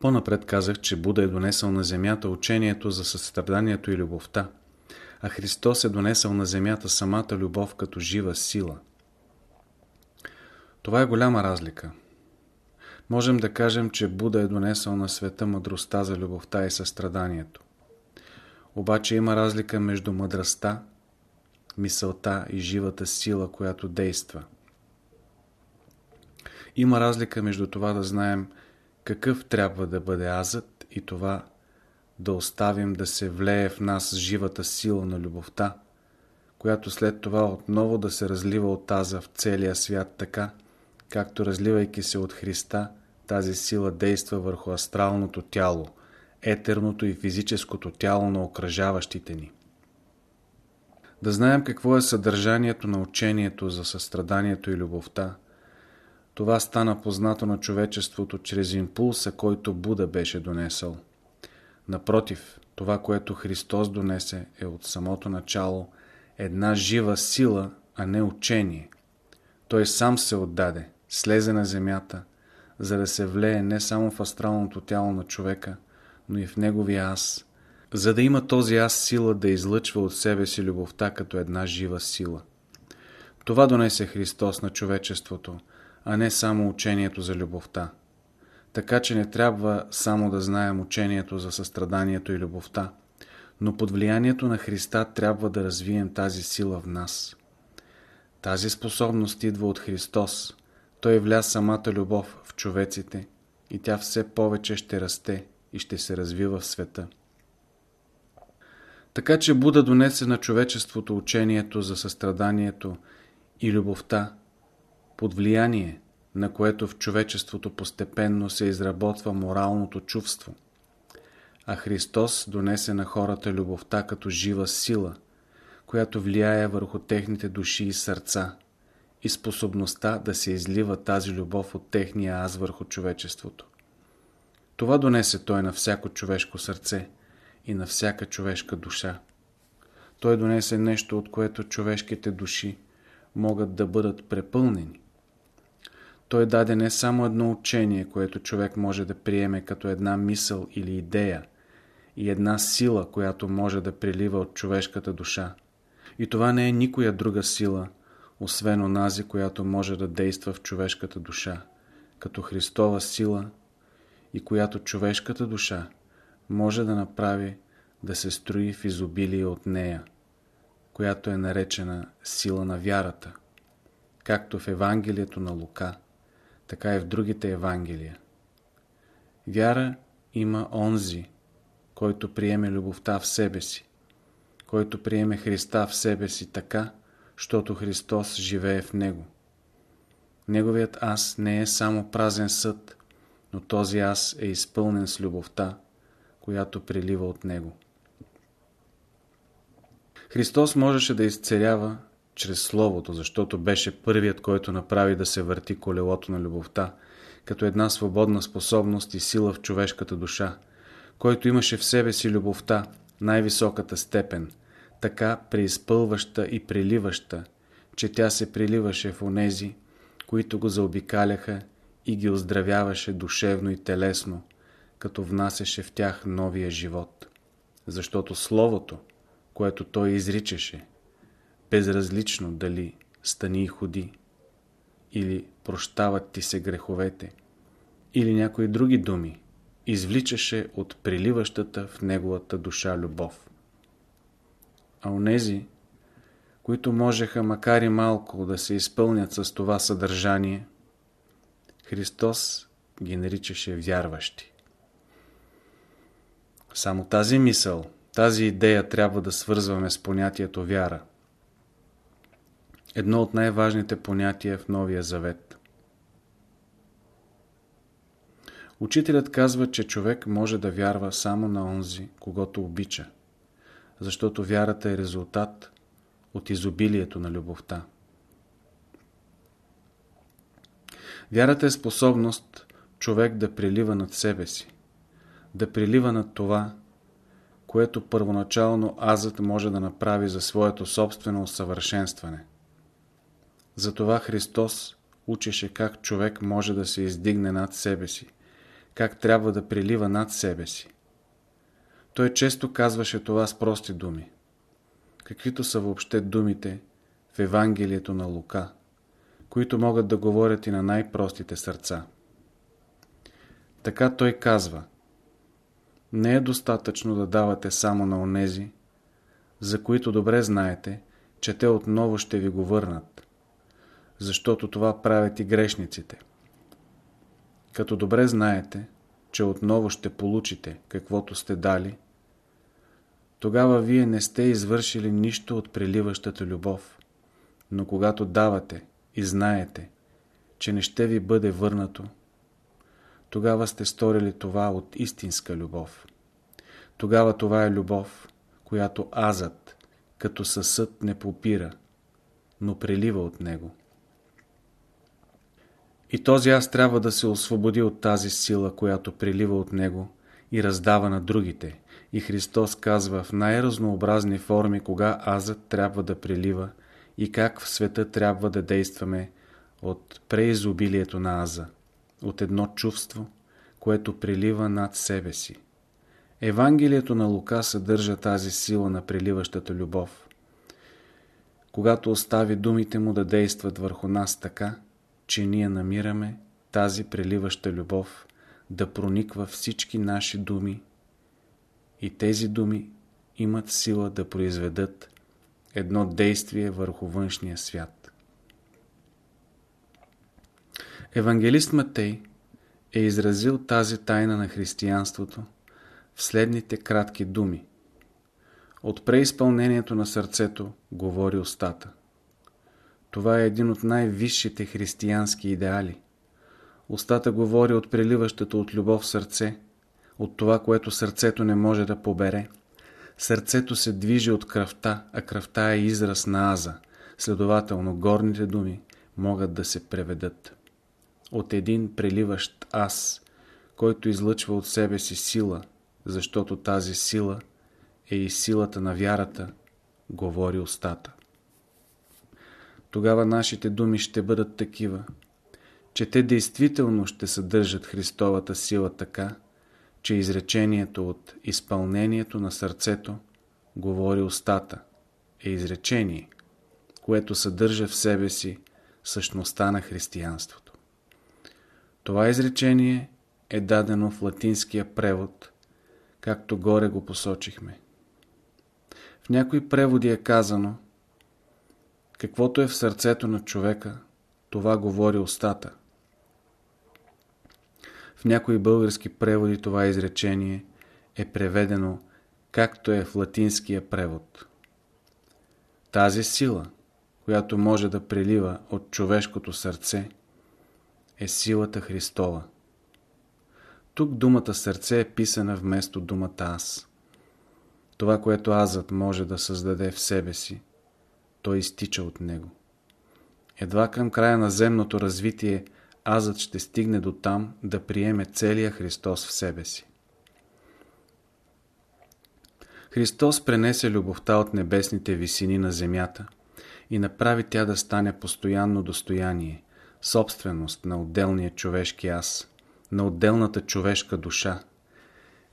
По-напред казах, че Буда е донесъл на земята учението за състраданието и любовта, а Христос е донесъл на земята самата любов като жива сила. Това е голяма разлика. Можем да кажем, че Буда е донесъл на света мъдростта за любовта и състраданието. Обаче има разлика между мъдростта, мисълта и живата сила, която действа. Има разлика между това да знаем какъв трябва да бъде азът и това да оставим да се влее в нас живата сила на любовта, която след това отново да се разлива от аза в целия свят така, както разливайки се от Христа, тази сила действа върху астралното тяло, етерното и физическото тяло на окръжаващите ни. Да знаем какво е съдържанието на учението за състраданието и любовта. Това стана познато на човечеството чрез импулса, който Буда беше донесъл. Напротив, това, което Христос донесе е от самото начало една жива сила, а не учение. Той сам се отдаде, слезе на земята, за да се влее не само в астралното тяло на човека, но и в неговия аз, за да има този аз сила да излъчва от себе си любовта като една жива сила. Това донесе Христос на човечеството, а не само учението за любовта. Така че не трябва само да знаем учението за състраданието и любовта, но под влиянието на Христа трябва да развием тази сила в нас. Тази способност идва от Христос. Той вля самата любов в човеците и тя все повече ще расте и ще се развива в света. Така че Буда донесе на човечеството учението за състраданието и любовта, под влияние, на което в човечеството постепенно се изработва моралното чувство. А Христос донесе на хората любовта като жива сила, която влияе върху техните души и сърца и способността да се излива тази любов от техния аз върху човечеството. Това донесе Той на всяко човешко сърце и на всяка човешка душа. Той донесе нещо, от което човешките души могат да бъдат препълнени. Той даде не само едно учение, което човек може да приеме като една мисъл или идея и една сила, която може да прилива от човешката душа. И това не е никоя друга сила, освен онази, която може да действа в човешката душа, като Христова сила и която човешката душа може да направи да се строи в изобилие от нея, която е наречена сила на вярата, както в Евангелието на Лука, така и в другите Евангелия. Вяра има онзи, който приеме любовта в себе си, който приеме Христа в себе си така, щото Христос живее в него. Неговият аз не е само празен съд, но този аз е изпълнен с любовта, която прилива от него. Христос можеше да изцерява чрез Словото, защото беше първият, който направи да се върти колелото на любовта, като една свободна способност и сила в човешката душа, който имаше в себе си любовта, най-високата степен, така преизпълваща и приливаща, че тя се приливаше в онези, които го заобикаляха и ги оздравяваше душевно и телесно, като внасяше в тях новия живот. Защото Словото, което той изричаше, безразлично дали стани и ходи, или прощават ти се греховете, или някои други думи, извличаше от приливащата в неговата душа любов. А онези, които можеха макар и малко да се изпълнят с това съдържание, Христос ги наричаше вярващи. Само тази мисъл, тази идея трябва да свързваме с понятието вяра. Едно от най-важните понятия в Новия Завет. Учителят казва, че човек може да вярва само на онзи, когато обича, защото вярата е резултат от изобилието на любовта. Вярата е способност човек да прилива над себе си, да прилива над това, което първоначално азът може да направи за своето собствено усъвършенстване. Затова Христос учеше как човек може да се издигне над себе си, как трябва да прилива над себе си. Той често казваше това с прости думи. Каквито са въобще думите в Евангелието на Лука, които могат да говорят и на най-простите сърца. Така той казва Не е достатъчно да давате само на онези, за които добре знаете, че те отново ще ви го върнат, защото това правят и грешниците. Като добре знаете, че отново ще получите каквото сте дали, тогава вие не сте извършили нищо от приливащата любов. Но когато давате и знаете, че не ще ви бъде върнато, тогава сте сторили това от истинска любов. Тогава това е любов, която азът, като съсъд не попира, но прелива от него. И този аз трябва да се освободи от тази сила, която прилива от него и раздава на другите. И Христос казва в най-разнообразни форми кога азът трябва да прилива и как в света трябва да действаме от преизобилието на аза, от едно чувство, което прилива над себе си. Евангелието на Лука съдържа тази сила на приливащата любов. Когато остави думите му да действат върху нас така, че ние намираме тази преливаща любов да прониква всички наши думи и тези думи имат сила да произведат едно действие върху външния свят. Евангелист Матей е изразил тази тайна на християнството в следните кратки думи. От преизпълнението на сърцето говори устата. Това е един от най-висшите християнски идеали. Устата говори от преливащото от любов сърце, от това, което сърцето не може да побере. Сърцето се движи от кръвта, а кръвта е израз на аза. Следователно, горните думи могат да се преведат. От един преливащ аз, който излъчва от себе си сила, защото тази сила е и силата на вярата, говори устата тогава нашите думи ще бъдат такива, че те действително ще съдържат Христовата сила така, че изречението от изпълнението на сърцето говори устата е изречение, което съдържа в себе си същността на християнството. Това изречение е дадено в латинския превод, както горе го посочихме. В някои преводи е казано – Каквото е в сърцето на човека, това говори устата. В някои български преводи това изречение е преведено както е в латинския превод. Тази сила, която може да прилива от човешкото сърце, е силата Христова. Тук думата сърце е писана вместо думата аз. Това, което азът може да създаде в себе си, той изтича от него. Едва към края на земното развитие азът ще стигне до там да приеме целия Христос в себе си. Христос пренесе любовта от небесните висини на земята и направи тя да стане постоянно достояние, собственост на отделния човешки аз, на отделната човешка душа.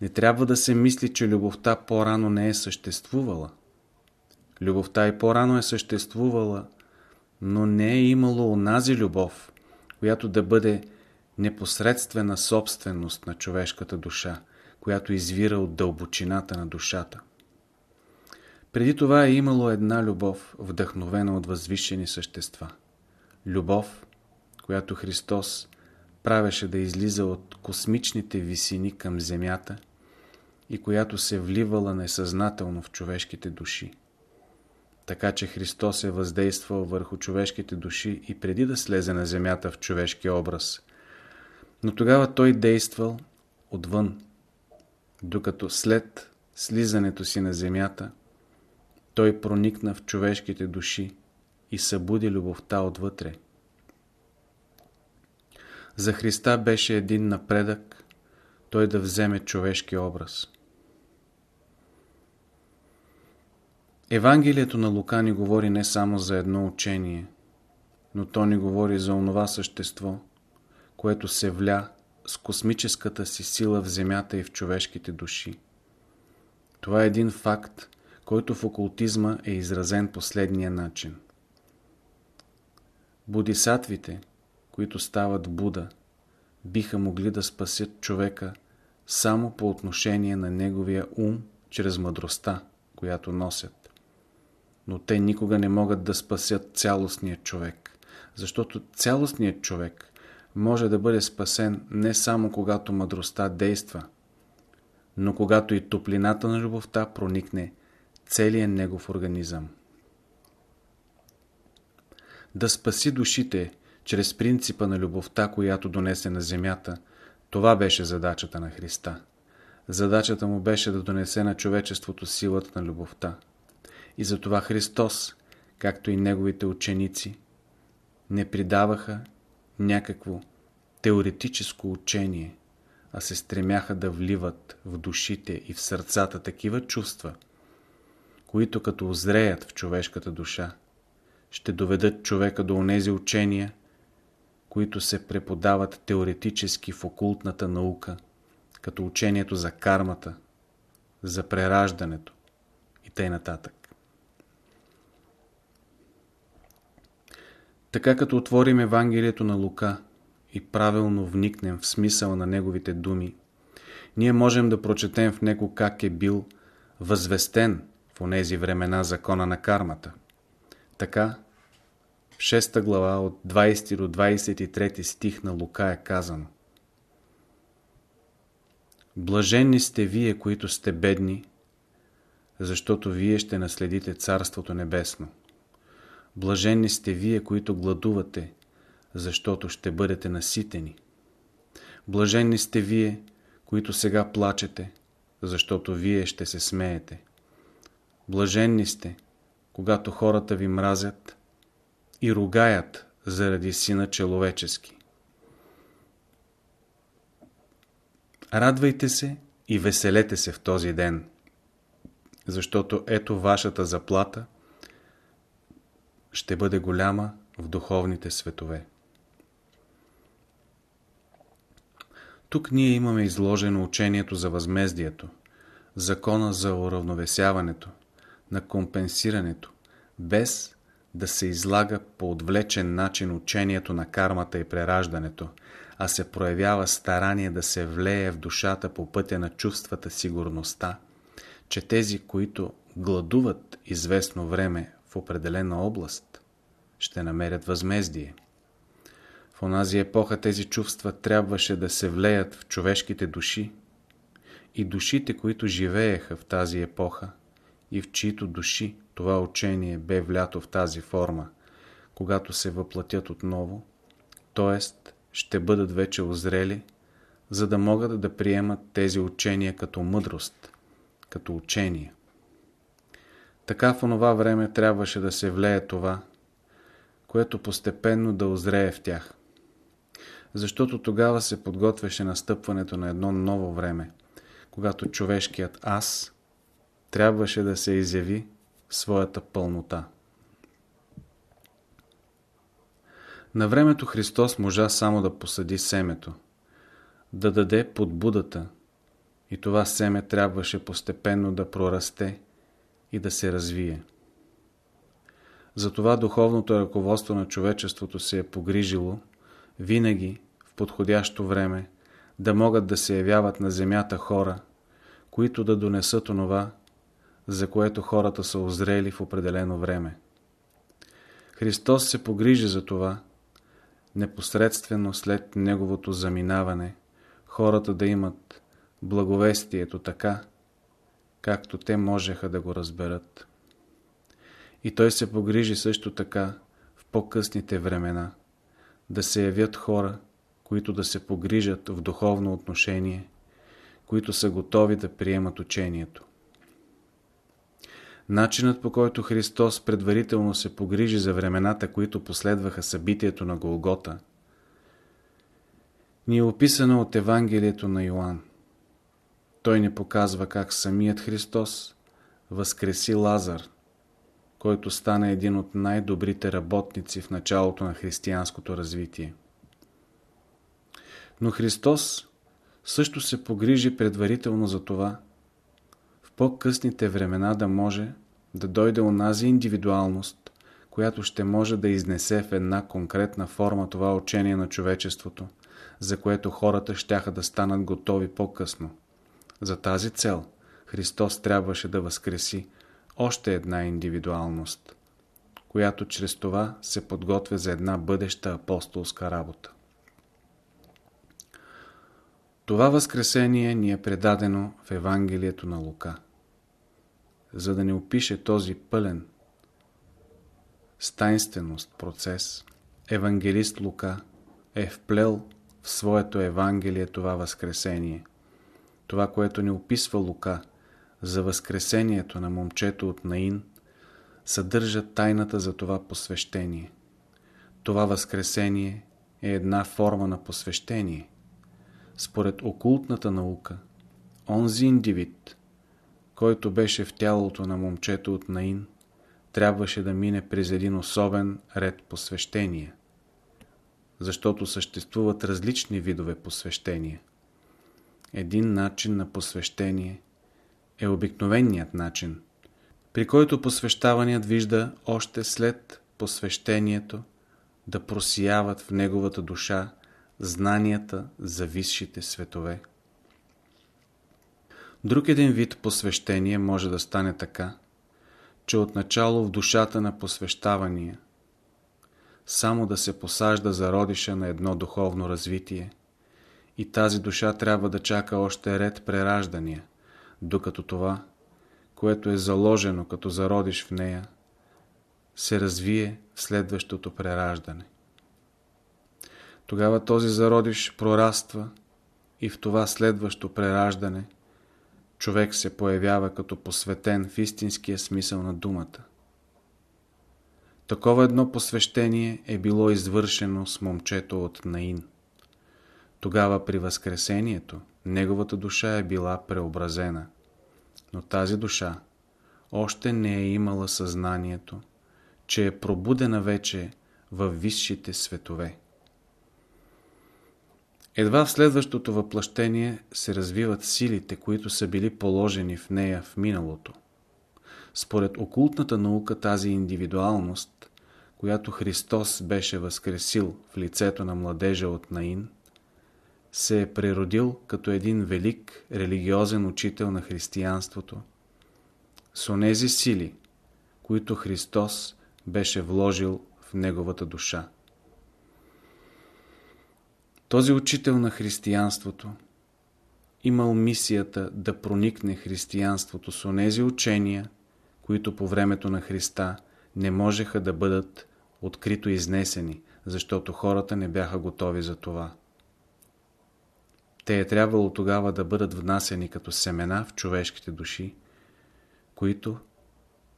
Не трябва да се мисли, че любовта по-рано не е съществувала – Любовта и по-рано е съществувала, но не е имало онази любов, която да бъде непосредствена собственост на човешката душа, която извира от дълбочината на душата. Преди това е имало една любов, вдъхновена от възвишени същества. Любов, която Христос правеше да излиза от космичните висини към земята и която се вливала несъзнателно в човешките души така че Христос е въздействал върху човешките души и преди да слезе на земята в човешки образ. Но тогава Той действал отвън, докато след слизането си на земята, Той проникна в човешките души и събуди любовта отвътре. За Христа беше един напредък Той да вземе човешки образ. Евангелието на Лука ни говори не само за едно учение, но то ни говори за онова същество, което се вля с космическата си сила в Земята и в човешките души. Това е един факт, който в окултизма е изразен последния начин. Бодисатвите, които стават Буда, биха могли да спасят човека само по отношение на неговия ум чрез мъдростта, която носят. Но те никога не могат да спасят цялостния човек, защото цялостният човек може да бъде спасен не само когато мъдростта действа, но когато и топлината на любовта проникне целият негов организъм. Да спаси душите чрез принципа на любовта, която донесе на земята, това беше задачата на Христа. Задачата му беше да донесе на човечеството силата на любовта. И затова Христос, както и неговите ученици, не придаваха някакво теоретическо учение, а се стремяха да вливат в душите и в сърцата такива чувства, които като озреят в човешката душа, ще доведат човека до онези учения, които се преподават теоретически в окултната наука, като учението за кармата, за прераждането и т.н. Така като отворим Евангелието на Лука и правилно вникнем в смисъл на неговите думи, ние можем да прочетем в него как е бил възвестен в онези времена закона на кармата. Така, в 6 глава от 20 до 23 стих на Лука е казано Блаженни сте вие, които сте бедни, защото вие ще наследите Царството Небесно. Блаженни сте вие, които гладувате, защото ще бъдете наситени. Блаженни сте вие, които сега плачете, защото вие ще се смеете. Блаженни сте, когато хората ви мразят и ругаят заради Сина Человечески. Радвайте се и веселете се в този ден, защото ето вашата заплата ще бъде голяма в духовните светове. Тук ние имаме изложено учението за възмездието, закона за уравновесяването, на компенсирането, без да се излага по отвлечен начин учението на кармата и прераждането, а се проявява старание да се влее в душата по пътя на чувствата сигурността, че тези, които гладуват известно време в определена област, ще намерят възмездие. В онази епоха тези чувства трябваше да се влеят в човешките души и душите, които живееха в тази епоха и в чието души това учение бе влято в тази форма, когато се въплатят отново, т.е. ще бъдат вече озрели, за да могат да приемат тези учения като мъдрост, като учение. Така в онова време трябваше да се влее това, което постепенно да озрее в тях. Защото тогава се подготвяше настъпването на едно ново време, когато човешкият аз трябваше да се изяви своята пълнота. На времето Христос можа само да посади семето, да даде подбудата и това семе трябваше постепенно да прорасте и да се развие. Затова духовното ръководство на човечеството се е погрижило винаги в подходящо време да могат да се явяват на земята хора, които да донесат онова, за което хората са озрели в определено време. Христос се погрижи за това, непосредствено след Неговото заминаване, хората да имат благовестието така, както те можеха да го разберат. И Той се погрижи също така в по-късните времена да се явят хора, които да се погрижат в духовно отношение, които са готови да приемат учението. Начинът по който Христос предварително се погрижи за времената, които последваха събитието на Голгота, ни е описано от Евангелието на Йоанн. Той ни показва как самият Христос възкреси Лазар, който стана един от най-добрите работници в началото на християнското развитие. Но Христос също се погрижи предварително за това, в по-късните времена да може да дойде онази индивидуалност, която ще може да изнесе в една конкретна форма това учение на човечеството, за което хората щяха да станат готови по-късно. За тази цел Христос трябваше да възкреси още една индивидуалност, която чрез това се подготвя за една бъдеща апостолска работа. Това възкресение ни е предадено в Евангелието на Лука. За да ни опише този пълен стайнственост процес, евангелист Лука е вплел в своето Евангелие това възкресение. Това, което ни описва Лука за възкресението на момчето от Наин, съдържа тайната за това посвещение. Това възкресение е една форма на посвещение. Според окултната наука, онзи индивид, който беше в тялото на момчето от Наин, трябваше да мине през един особен ред посвещения, защото съществуват различни видове посвещения. Един начин на посвещение е обикновеният начин, при който посвещаваният вижда още след посвещението да просияват в неговата душа знанията за висшите светове. Друг един вид посвещение може да стане така, че отначало в душата на посвещавания само да се посажда зародиша на едно духовно развитие и тази душа трябва да чака още ред прераждания, докато това, което е заложено като зародиш в нея, се развие в следващото прераждане. Тогава този зародиш прораства и в това следващо прераждане човек се появява като посветен в истинския смисъл на думата. Такова едно посвещение е било извършено с момчето от Наин. Тогава при Възкресението неговата душа е била преобразена, но тази душа още не е имала съзнанието, че е пробудена вече във висшите светове. Едва в следващото въплъщение се развиват силите, които са били положени в нея в миналото. Според окултната наука тази индивидуалност, която Христос беше възкресил в лицето на младежа от Наин, се е преродил като един велик религиозен учител на християнството, с онези сили, които Христос беше вложил в неговата душа. Този учител на християнството имал мисията да проникне християнството с онези учения, които по времето на Христа не можеха да бъдат открито изнесени, защото хората не бяха готови за това. Те е трябвало тогава да бъдат внасени като семена в човешките души, които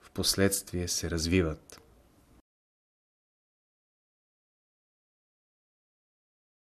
в последствие се развиват.